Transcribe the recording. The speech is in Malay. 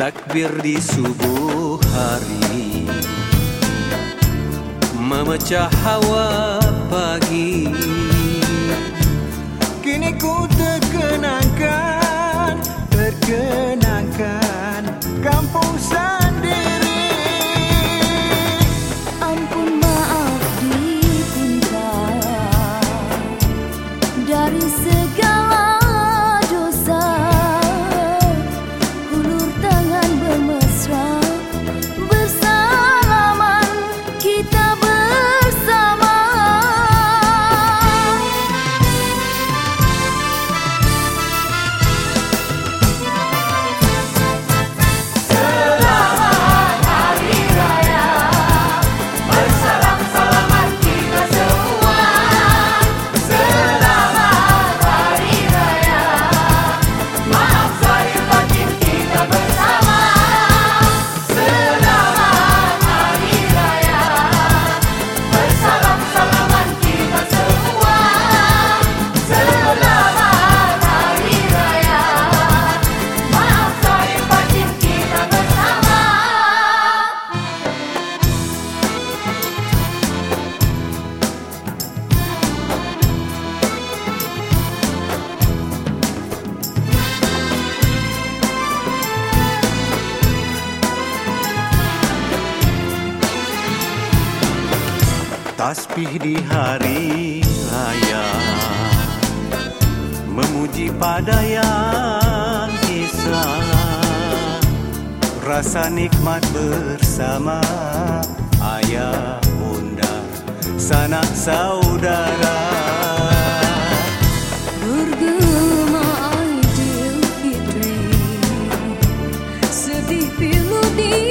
takbir di subuh hari. Memecah hawa pagi. Kini ku terkenangkan Tasbih di hari raya. Memuji pada yang Islam Rasa nikmat bersama Ayah, bunda, sanak saudara. Bergema Aidilfitri. Sedih pilu di